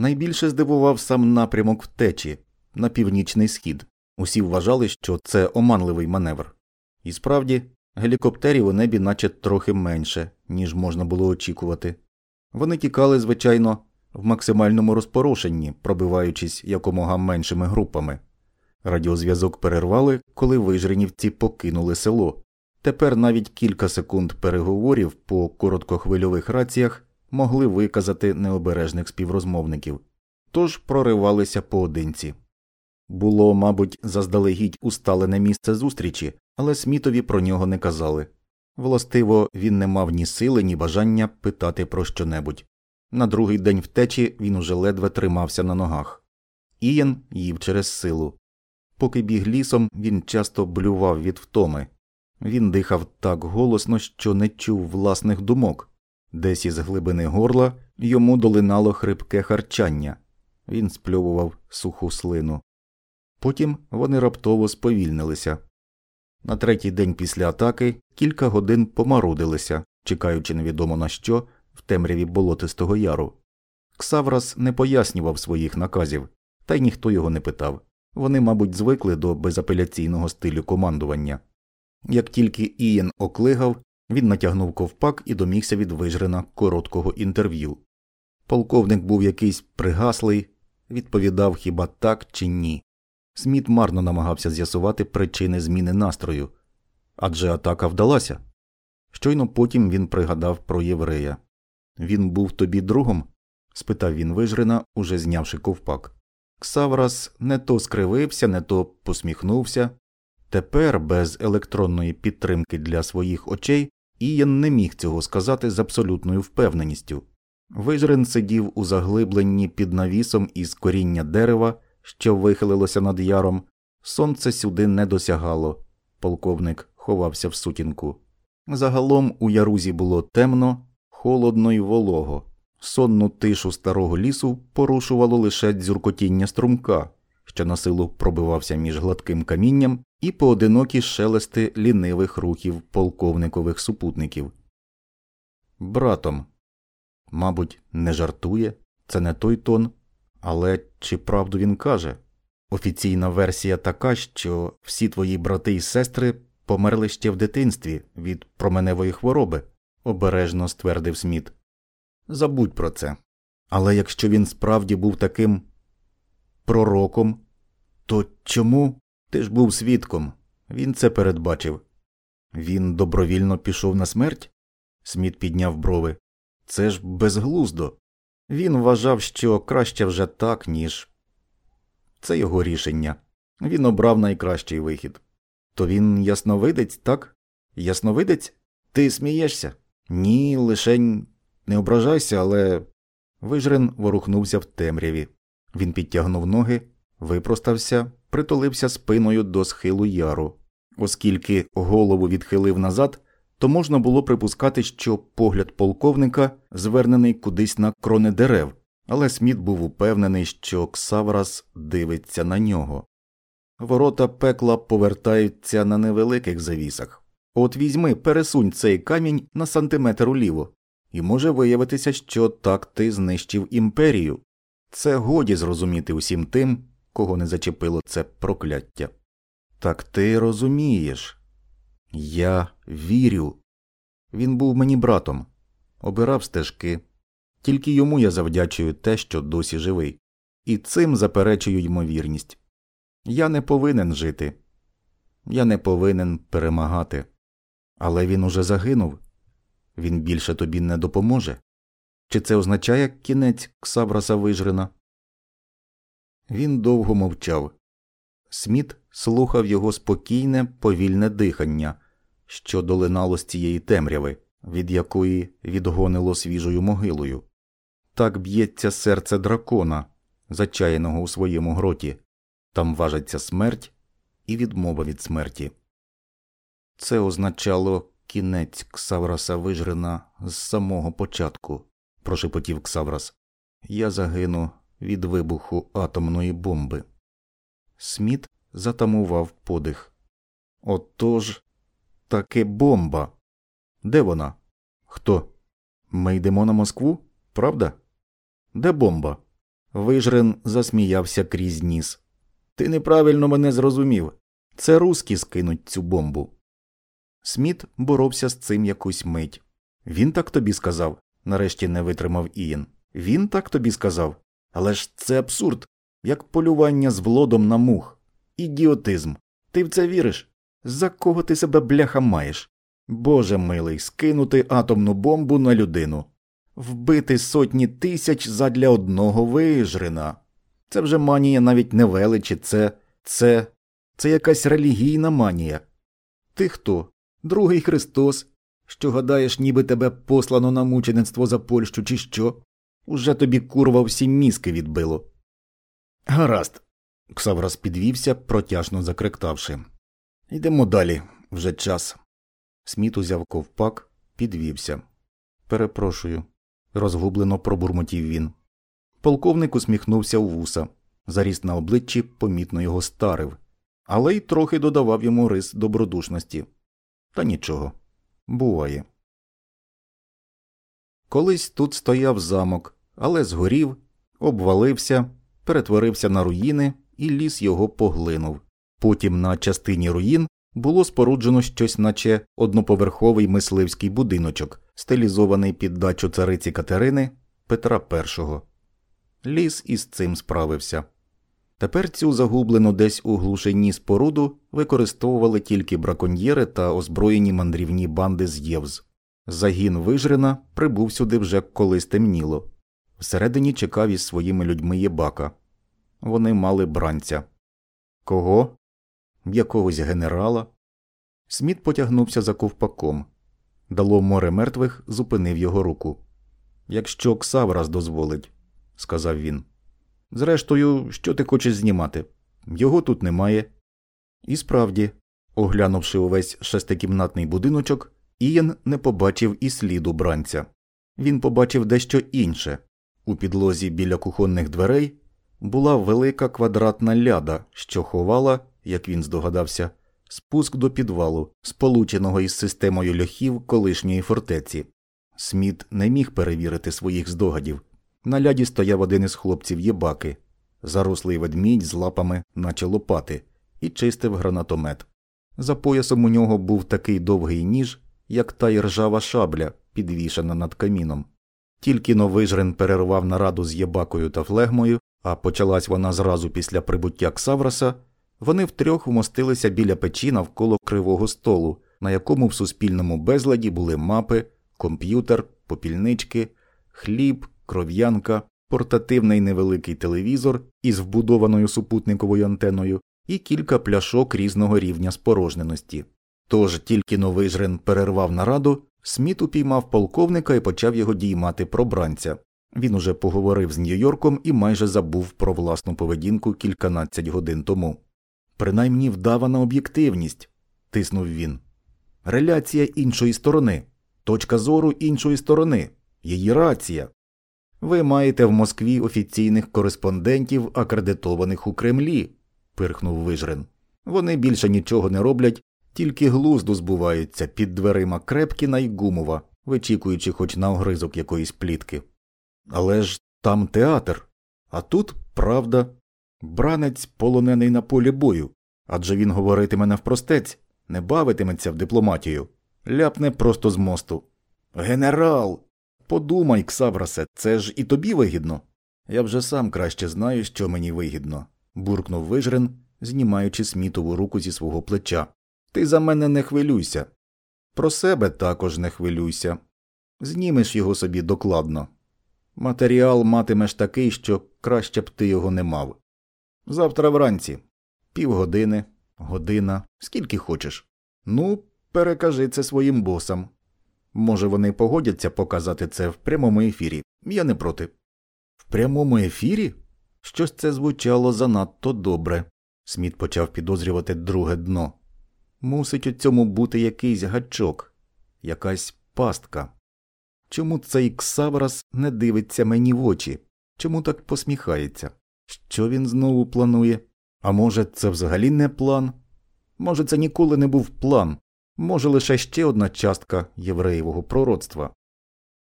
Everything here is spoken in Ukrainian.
Найбільше здивував сам напрямок втечі на північний схід. Усі вважали, що це оманливий маневр. І справді, гелікоптерів у небі наче трохи менше, ніж можна було очікувати. Вони тікали, звичайно, в максимальному розпорошенні, пробиваючись якомога меншими групами. Радіозв'язок перервали, коли вижренівці покинули село. Тепер навіть кілька секунд переговорів по короткохвильових раціях могли виказати необережних співрозмовників, тож проривалися поодинці. Було, мабуть, заздалегідь усталене місце зустрічі, але Смітові про нього не казали. Властиво, він не мав ні сили, ні бажання питати про щонебудь. На другий день втечі він уже ледве тримався на ногах. Ієн їв через силу. Поки біг лісом, він часто блював від втоми. Він дихав так голосно, що не чув власних думок. Десь із глибини горла йому долинало хрипке харчання. Він спльовував суху слину. Потім вони раптово сповільнилися. На третій день після атаки кілька годин помарудилися, чекаючи невідомо на що в темряві болотистого яру. Ксаврас не пояснював своїх наказів, та й ніхто його не питав. Вони, мабуть, звикли до безапеляційного стилю командування. Як тільки Ієн оклигав, він натягнув ковпак і домігся від вижрена короткого інтерв'ю. Полковник був якийсь пригаслий, відповідав хіба так чи ні. Сміт марно намагався з'ясувати причини зміни настрою адже атака вдалася. Щойно потім він пригадав про єврея. Він був тобі другом? спитав він вижрена, уже знявши ковпак. Ксаврас не то скривився, не то посміхнувся. Тепер, без електронної підтримки для своїх очей, Ієн не міг цього сказати з абсолютною впевненістю. Вижрен сидів у заглибленні під навісом із коріння дерева, що вихилилося над яром. Сонце сюди не досягало. Полковник ховався в сутінку. Загалом у ярузі було темно, холодно й волого. Сонну тишу старого лісу порушувало лише дзюркотіння струмка, що на силу пробивався між гладким камінням, і поодинокі шелести лінивих рухів полковникових супутників. Братом. Мабуть, не жартує, це не той тон, але чи правду він каже? Офіційна версія така, що всі твої брати і сестри померли ще в дитинстві від променевої хвороби, обережно ствердив Сміт. Забудь про це. Але якщо він справді був таким пророком, то чому ти ж був свідком? Він це передбачив. Він добровільно пішов на смерть? Сміт підняв брови. Це ж безглуздо. Він вважав, що краще вже так, ніж. Це його рішення. Він обрав найкращий вихід. То він ясновидець, так? Ясновидець? Ти смієшся? Ні, лишень не ображайся, але. Вижрен ворухнувся в темряві. Він підтягнув ноги, випростався, притулився спиною до схилу яру. Оскільки голову відхилив назад, то можна було припускати, що погляд полковника звернений кудись на крони дерев, але Сміт був упевнений, що Ксаврас дивиться на нього. Ворота пекла повертаються на невеликих завісах. От візьми, пересунь цей камінь на сантиметр уліво, і може виявитися, що так ти знищив імперію. Це годі зрозуміти усім тим, кого не зачепило це прокляття. Так ти розумієш. Я вірю. Він був мені братом, обирав стежки. Тільки йому я завдячую те, що досі живий, і цим заперечую ймовірність. Я не повинен жити, я не повинен перемагати. Але він уже загинув він більше тобі не допоможе? Чи це означає кінець Ксавраса Вижрина? Він довго мовчав. Сміт слухав його спокійне, повільне дихання, що долинало з цієї темряви, від якої відгонило свіжою могилою. Так б'ється серце дракона, зачаяного у своєму гроті, там важиться смерть і відмова від смерті. Це означало кінець Ксавраса Вижрина з самого початку, прошепотів Ксаврас. Я загину від вибуху атомної бомби. Сміт затамував подих. Отож, таки бомба. Де вона? Хто? Ми йдемо на Москву, правда? Де бомба? Вижрен засміявся крізь ніс. Ти неправильно мене зрозумів. Це руски скинуть цю бомбу. Сміт боровся з цим якусь мить. Він так тобі сказав, нарешті не витримав Ієн. Він так тобі сказав. Але ж це абсурд, як полювання з влодом на мух. Ідіотизм. Ти в це віриш? За кого ти себе бляха маєш? Боже милий, скинути атомну бомбу на людину, вбити сотні тисяч задля одного вижрина. Це вже манія навіть не величі, це. це. це якась релігійна манія. Ти хто? Другий Христос, що гадаєш, ніби тебе послано на мучеництво за Польщу, чи що? Уже тобі курва всі мізки відбило. Гаразд. Ксаврас підвівся, протяжно закриктавши. Йдемо далі, вже час. Сміт узяв ковпак, підвівся. Перепрошую, розгублено пробурмотів він. Полковник усміхнувся у вуса. Заріст на обличчі помітно його старив, але й трохи додавав йому рис добродушності. Та нічого. Буває. Колись тут стояв замок, але згорів, обвалився, перетворився на руїни, і ліс його поглинув. Потім на частині руїн було споруджено щось, наче одноповерховий мисливський будиночок, стилізований під дачу цариці Катерини Петра І. Ліс із цим справився. Тепер цю загублену десь у глушині споруду використовували тільки браконьєри та озброєні мандрівні банди з Євз. Загін Вижрина прибув сюди вже коли стемніло. Всередині чекав із своїми людьми єбака. Вони мали бранця. Кого? Якогось генерала. Сміт потягнувся за ковпаком. Дало море мертвих, зупинив його руку. Якщо Ксаврас дозволить, сказав він. Зрештою, що ти хочеш знімати? Його тут немає. І справді, оглянувши увесь шестикімнатний будиночок, Ієн не побачив і сліду бранця. Він побачив дещо інше. У підлозі біля кухонних дверей була велика квадратна ляда, що ховала, як він здогадався, спуск до підвалу, сполученого із системою льохів колишньої фортеці. Сміт не міг перевірити своїх здогадів. На ляді стояв один із хлопців єбаки, зарослий ведмідь з лапами, наче лопати, і чистив гранатомет. За поясом у нього був такий довгий ніж, як та й ржава шабля, підвішена над каміном. Тільки новижрен перервав нараду з єбакою та флегмою, а почалась вона зразу після прибуття Ксавраса, вони втрьох вмостилися біля печі навколо кривого столу, на якому в суспільному безладі були мапи, комп'ютер, попільнички, хліб, кров'янка, портативний невеликий телевізор із вбудованою супутниковою антеною і кілька пляшок різного рівня спорожненості. Тож тільки новий жрен перервав нараду, Сміт упіймав полковника і почав його діймати про бранця. Він уже поговорив з Нью-Йорком і майже забув про власну поведінку кільканадцять годин тому. Принаймні вдавана об'єктивність, тиснув він. Реляція іншої сторони, точка зору іншої сторони, її рація. Ви маєте в Москві офіційних кореспондентів, акредитованих у Кремлі, пирхнув Вижрен. Вони більше нічого не роблять, тільки глузду збуваються під дверима Крепкіна й Гумова, вичікуючи хоч на огризок якоїсь плітки. Але ж там театр, а тут правда. Бранець полонений на полі бою, адже він говоритиме навпростець, не бавитиметься в дипломатію, ляпне просто з мосту. Генерал. Подумай, Ксаврасе, це ж і тобі вигідно. Я вже сам краще знаю, що мені вигідно, буркнув Вижрен, знімаючи смітову руку зі свого плеча. Ти за мене не хвилюйся. Про себе також не хвилюйся. Знімеш його собі докладно. Матеріал матимеш такий, що краще б ти його не мав. Завтра вранці, півгодини, година, скільки хочеш. Ну, перекажи це своїм босам. Може, вони погодяться показати це в прямому ефірі. Я не проти. В прямому ефірі? Щось це звучало занадто добре. Сміт почав підозрювати друге дно. Мусить у цьому бути якийсь гачок, якась пастка. Чому цей Ксаврас не дивиться мені в очі? Чому так посміхається? Що він знову планує? А може, це взагалі не план? Може, це ніколи не був план, може, лише ще одна частка євреєвого пророцтва.